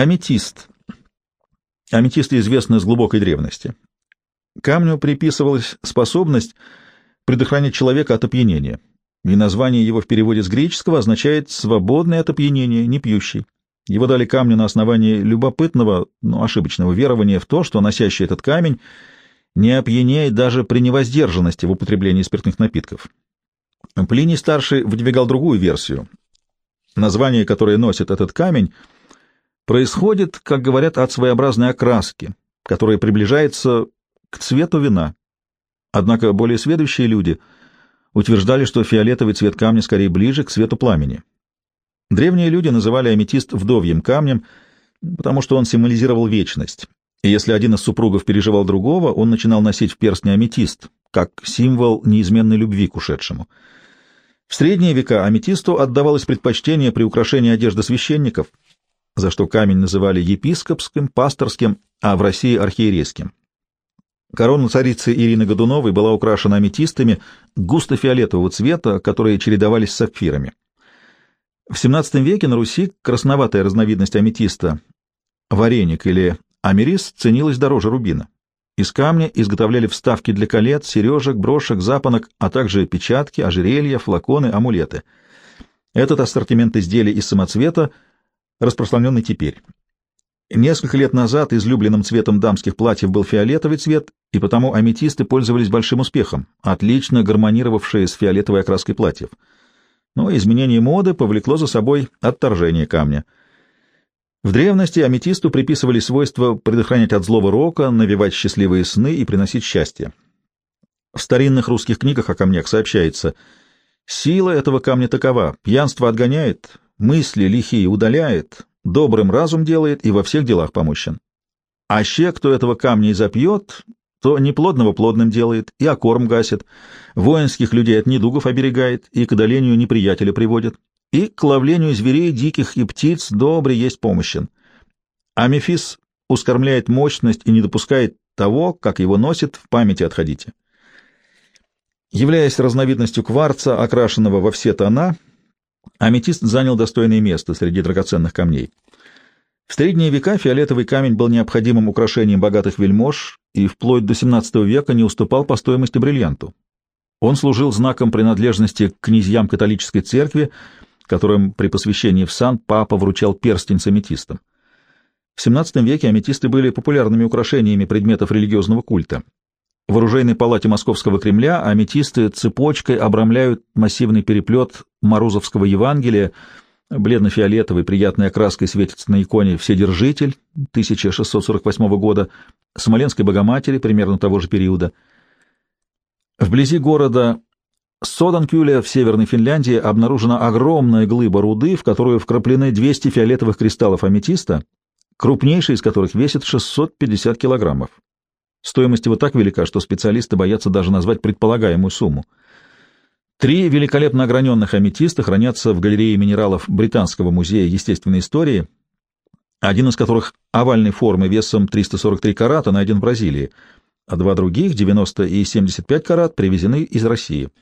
Аметист. Аметисты известны с глубокой древности. Камню приписывалась способность предохранять человека от опьянения, и название его в переводе с греческого означает «свободный от опьянения, не пьющий». Его дали камню на основании любопытного, но ошибочного верования в то, что носящий этот камень не опьянеет даже при невоздержанности в употреблении спиртных напитков. Плиний старший выдвигал другую версию. Название, которое носит этот камень, происходит, как говорят, от своеобразной окраски, которая приближается к цвету вина. Однако более сведущие люди утверждали, что фиолетовый цвет камня скорее ближе к цвету пламени. Древние люди называли аметист вдовьим камнем, потому что он символизировал вечность. И если один из супругов переживал другого, он начинал носить в перстне аметист, как символ неизменной любви к ушедшему. В средние века аметисту отдавалось предпочтение при украшении одежды священников, за что камень называли епископским, пасторским, а в России — архиерейским. Корона царицы Ирины Годуновой была украшена аметистами густо-фиолетового цвета, которые чередовались с сапфирами. В XVII веке на Руси красноватая разновидность аметиста, вареник или америс, ценилась дороже рубина. Из камня изготовляли вставки для колец, сережек, брошек, запонок, а также печатки, ожерелья, флаконы, амулеты. Этот ассортимент изделий из самоцвета распространенный теперь. Несколько лет назад излюбленным цветом дамских платьев был фиолетовый цвет, и потому аметисты пользовались большим успехом, отлично гармонировавшие с фиолетовой окраской платьев но изменение моды повлекло за собой отторжение камня. В древности аметисту приписывали свойство предохранять от злого рока, навевать счастливые сны и приносить счастье. В старинных русских книгах о камнях сообщается, «Сила этого камня такова, пьянство отгоняет, мысли лихие удаляет, добрым разум делает и во всех делах помощен. А ще, кто этого камня и запьет, то неплодного плодным делает, и окорм гасит, воинских людей от недугов оберегает, и к одолению неприятеля приводит, и к ловлению зверей диких и птиц добрый есть помощен. А Мефис ускормляет мощность и не допускает того, как его носит, в памяти отходите. Являясь разновидностью кварца, окрашенного во все тона, аметист занял достойное место среди драгоценных камней. В средние века фиолетовый камень был необходимым украшением богатых вельмож и вплоть до XVII века не уступал по стоимости бриллианту. Он служил знаком принадлежности к князьям католической церкви, которым при посвящении в сан папа вручал перстень с аметистом. В XVII веке аметисты были популярными украшениями предметов религиозного культа. В оружейной палате Московского Кремля аметисты цепочкой обрамляют массивный переплет Морозовского Евангелия — Бледно-фиолетовой приятной окраской светится на иконе «Вседержитель» 1648 года, Смоленской Богоматери примерно того же периода. Вблизи города Соданкюля в Северной Финляндии обнаружена огромная глыба руды, в которую вкраплены 200 фиолетовых кристаллов аметиста, крупнейший из которых весит 650 килограммов. Стоимость его так велика, что специалисты боятся даже назвать предполагаемую сумму. Три великолепно ограненных аметиста хранятся в галерее минералов Британского музея естественной истории, один из которых овальной формы весом 343 карата найден в Бразилии, а два других, 90 и 75 карат, привезены из России —